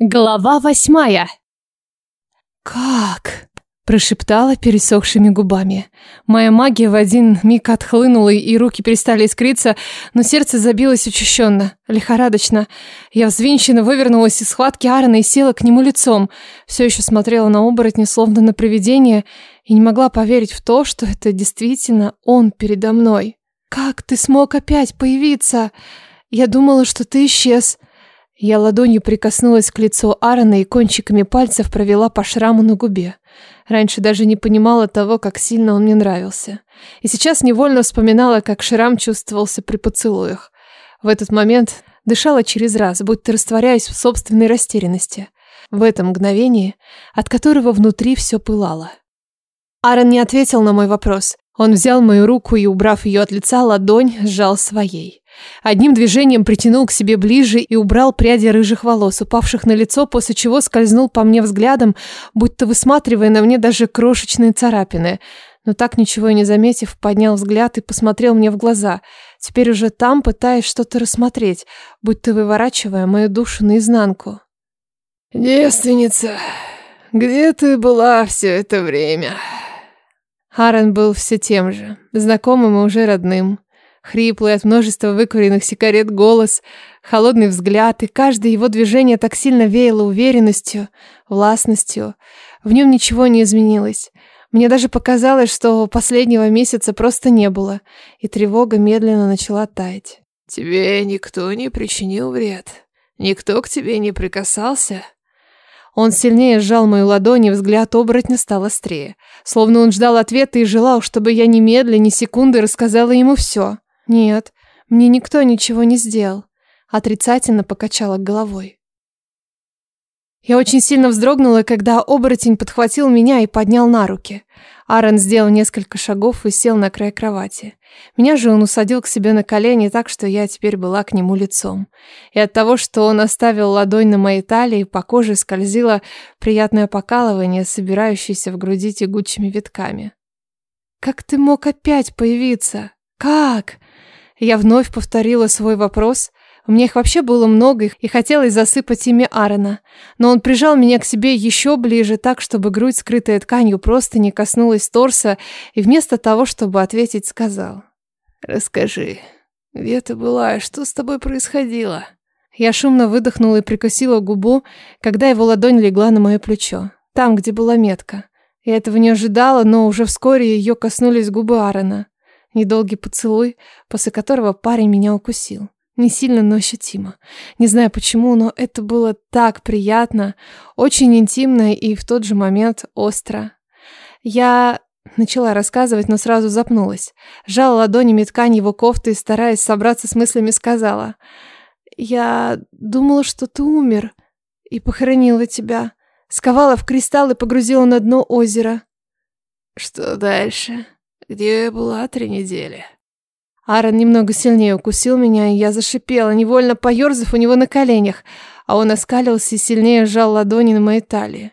Глава восьмая. «Как?» – прошептала пересохшими губами. Моя магия в один миг отхлынула, и руки перестали искриться, но сердце забилось учащенно, лихорадочно. Я взвинченно вывернулась из схватки Аарона и села к нему лицом. Все еще смотрела на оборотня, словно на привидение, и не могла поверить в то, что это действительно он передо мной. «Как ты смог опять появиться? Я думала, что ты исчез». Я ладонью прикоснулась к лицу Аарона и кончиками пальцев провела по шраму на губе. Раньше даже не понимала того, как сильно он мне нравился. И сейчас невольно вспоминала, как шрам чувствовался при поцелуях. В этот момент дышала через раз, будто растворяясь в собственной растерянности. В этом мгновении, от которого внутри все пылало. Аарон не ответил на мой вопрос. Он взял мою руку и, убрав ее от лица, ладонь сжал своей. Одним движением притянул к себе ближе и убрал пряди рыжих волос, упавших на лицо, после чего скользнул по мне взглядом, будто высматривая на мне даже крошечные царапины. Но так ничего и не заметив, поднял взгляд и посмотрел мне в глаза. Теперь уже там пытаясь что-то рассмотреть, будто выворачивая мою душу наизнанку. «Девственница, где ты была все это время?» Харен был все тем же, знакомым и уже родным. Хриплый от множества выкуренных сигарет голос, холодный взгляд, и каждое его движение так сильно веяло уверенностью, властностью. В нем ничего не изменилось. Мне даже показалось, что последнего месяца просто не было, и тревога медленно начала таять. «Тебе никто не причинил вред? Никто к тебе не прикасался?» Он сильнее сжал мою ладонь, и взгляд оборотня стал острее. Словно он ждал ответа и желал, чтобы я немедленно, ни секунды рассказала ему все. «Нет, мне никто ничего не сделал», — отрицательно покачала головой. Я очень сильно вздрогнула, когда оборотень подхватил меня и поднял на руки. Аарон сделал несколько шагов и сел на край кровати. Меня же он усадил к себе на колени так, что я теперь была к нему лицом. И от того, что он оставил ладонь на моей талии, по коже скользило приятное покалывание, собирающееся в груди тягучими витками. «Как ты мог опять появиться?» «Как?» Я вновь повторила свой вопрос. У меня их вообще было много, и хотелось засыпать ими Арена. Но он прижал меня к себе еще ближе, так, чтобы грудь, скрытая тканью, просто не коснулась торса, и вместо того, чтобы ответить, сказал. «Расскажи, где ты была, что с тобой происходило?» Я шумно выдохнула и прикосила губу, когда его ладонь легла на мое плечо, там, где была метка. Я этого не ожидала, но уже вскоре ее коснулись губы Аарона недолгий поцелуй, после которого парень меня укусил. Не сильно, но ощутимо. Не знаю почему, но это было так приятно, очень интимно и в тот же момент остро. Я начала рассказывать, но сразу запнулась. Жала ладонями ткань его кофты и, стараясь собраться с мыслями, сказала. «Я думала, что ты умер и похоронила тебя. Сковала в кристалл и погрузила на дно озера». «Что дальше?» Где была три недели?» Аарон немного сильнее укусил меня, и я зашипела, невольно поёрзав у него на коленях, а он оскалился и сильнее сжал ладони на моей талии.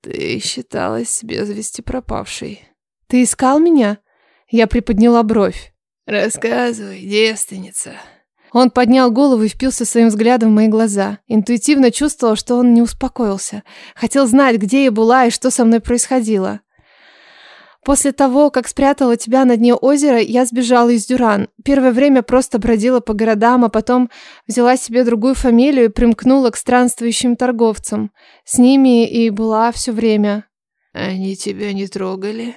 «Ты считалась без вести пропавшей». «Ты искал меня?» Я приподняла бровь. «Рассказывай, девственница». Он поднял голову и впился своим взглядом в мои глаза. Интуитивно чувствовал, что он не успокоился. Хотел знать, где я была и что со мной происходило. После того, как спрятала тебя на дне озера, я сбежала из Дюран. Первое время просто бродила по городам, а потом взяла себе другую фамилию и примкнула к странствующим торговцам. С ними и была все время. Они тебя не трогали?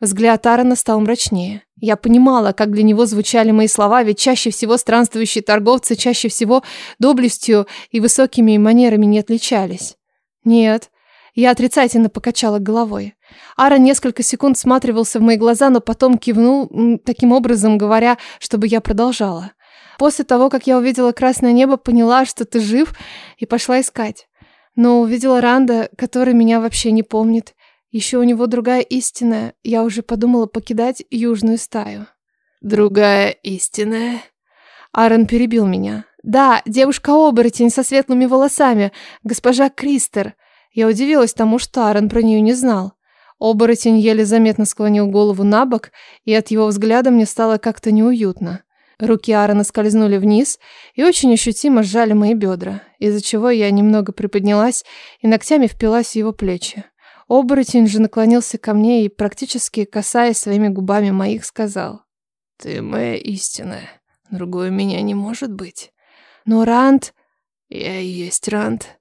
Взгляд Аарона стал мрачнее. Я понимала, как для него звучали мои слова, ведь чаще всего странствующие торговцы чаще всего доблестью и высокими манерами не отличались. Нет, я отрицательно покачала головой. Ара несколько секунд всматривался в мои глаза, но потом кивнул, таким образом говоря, чтобы я продолжала. После того, как я увидела красное небо, поняла, что ты жив, и пошла искать. Но увидела Ранда, который меня вообще не помнит. Еще у него другая истина. Я уже подумала покидать южную стаю. Другая истина? Аарон перебил меня. Да, девушка-оборотень со светлыми волосами, госпожа Кристер. Я удивилась тому, что Аарон про нее не знал. Оборотень еле заметно склонил голову на бок, и от его взгляда мне стало как-то неуютно. Руки Аарона скользнули вниз и очень ощутимо сжали мои бедра, из-за чего я немного приподнялась и ногтями впилась в его плечи. Оборотень же наклонился ко мне и, практически касаясь своими губами моих, сказал. «Ты моя истинная. Другой меня не может быть. Но Рант...» «Я и есть Рант.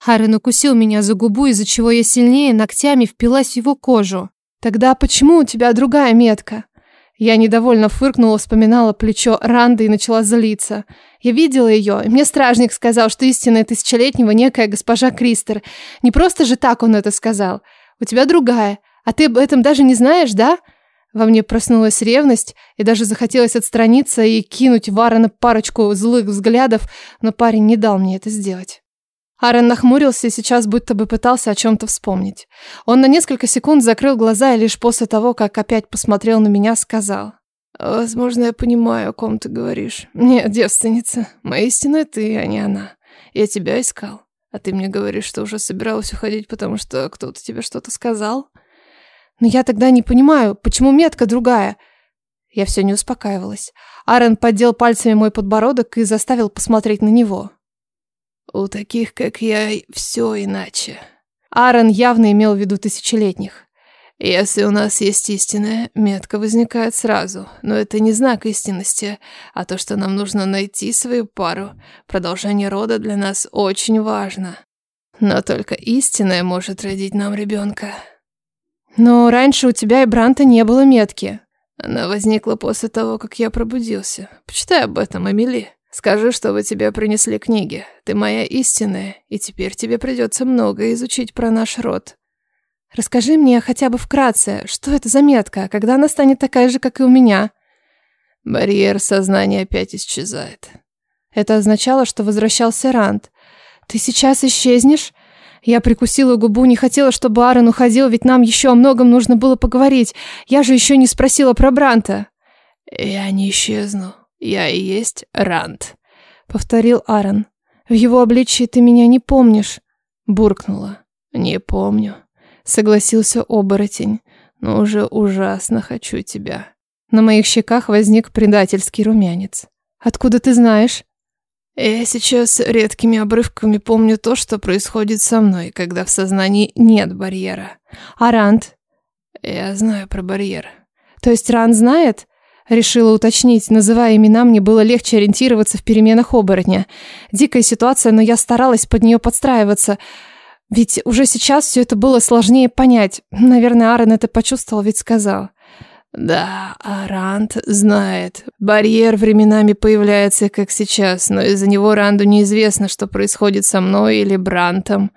Харри накусил меня за губу, из-за чего я сильнее ногтями впилась в его кожу. «Тогда почему у тебя другая метка?» Я недовольно фыркнула, вспоминала плечо Ранды и начала злиться. Я видела ее, и мне стражник сказал, что истинная тысячелетнего некая госпожа Кристер. Не просто же так он это сказал. «У тебя другая, а ты об этом даже не знаешь, да?» Во мне проснулась ревность, и даже захотелось отстраниться и кинуть Варена парочку злых взглядов, но парень не дал мне это сделать. Аарон нахмурился и сейчас будто бы пытался о чем-то вспомнить. Он на несколько секунд закрыл глаза и лишь после того, как опять посмотрел на меня, сказал. «Возможно, я понимаю, о ком ты говоришь. Нет, девственница, моя истина ты, а не она. Я тебя искал. А ты мне говоришь, что уже собиралась уходить, потому что кто-то тебе что-то сказал?» «Но я тогда не понимаю, почему метка другая?» Я все не успокаивалась. Аарон поддел пальцами мой подбородок и заставил посмотреть на него. У таких, как я, все иначе. Аарон явно имел в виду тысячелетних. Если у нас есть истинная метка возникает сразу. Но это не знак истинности, а то, что нам нужно найти свою пару. Продолжение рода для нас очень важно. Но только истинная может родить нам ребенка. Но раньше у тебя и Бранта не было метки. Она возникла после того, как я пробудился. Почитай об этом, Эмили. Скажи, что вы тебе принесли книги. Ты моя истинная, и теперь тебе придется много изучить про наш род. Расскажи мне хотя бы вкратце, что это за метка, когда она станет такая же, как и у меня?» Барьер сознания опять исчезает. Это означало, что возвращался Ранд. «Ты сейчас исчезнешь?» Я прикусила губу, не хотела, чтобы Аарон уходил, ведь нам еще о многом нужно было поговорить. Я же еще не спросила про Бранта. «Я не исчезну», я и есть Ранд», — повторил Аарон. «В его обличии ты меня не помнишь», — буркнула. «Не помню», — согласился оборотень. «Но уже ужасно хочу тебя». На моих щеках возник предательский румянец. «Откуда ты знаешь?» «Я сейчас редкими обрывками помню то, что происходит со мной, когда в сознании нет барьера. А Ранд?» «Я знаю про барьер». «То есть Ранд знает?» Решила уточнить, называя имена, мне было легче ориентироваться в переменах оборотня. Дикая ситуация, но я старалась под нее подстраиваться. Ведь уже сейчас все это было сложнее понять. Наверное, Аарон это почувствовал, ведь сказал. Да, Арант знает. Барьер временами появляется, как сейчас, но из-за него Ранду неизвестно, что происходит со мной или Брантом.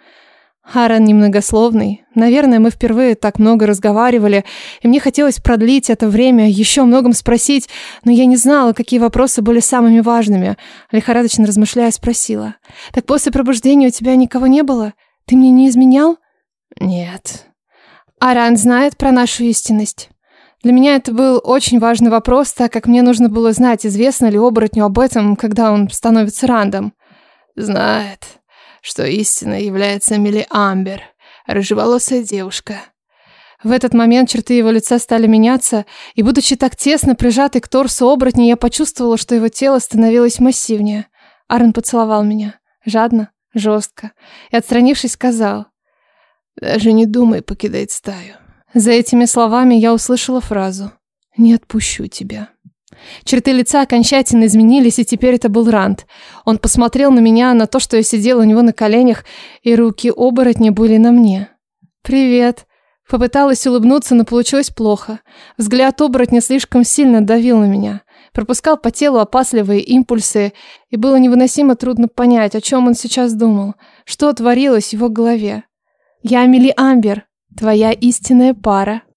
Харан немногословный. Наверное, мы впервые так много разговаривали, и мне хотелось продлить это время, еще многом спросить, но я не знала, какие вопросы были самыми важными. Лихорадочно размышляя, спросила. «Так после пробуждения у тебя никого не было? Ты мне не изменял?» «Нет». «Аран знает про нашу истинность?» Для меня это был очень важный вопрос, так как мне нужно было знать, известно ли оборотню об этом, когда он становится рандом. «Знает», что истина является Милли Амбер, рыжеволосая девушка. В этот момент черты его лица стали меняться, и, будучи так тесно прижатый к торсу оборотня, я почувствовала, что его тело становилось массивнее. Арен поцеловал меня. Жадно, жестко. И, отстранившись, сказал, «Даже не думай покидать стаю». За этими словами я услышала фразу «Не отпущу тебя». Черты лица окончательно изменились, и теперь это был Ранд. Он посмотрел на меня, на то, что я сидела у него на коленях, и руки оборотни были на мне. «Привет!» Попыталась улыбнуться, но получилось плохо. Взгляд оборотня слишком сильно давил на меня. Пропускал по телу опасливые импульсы, и было невыносимо трудно понять, о чем он сейчас думал, что творилось в его голове. «Я Мили Амбер, твоя истинная пара»,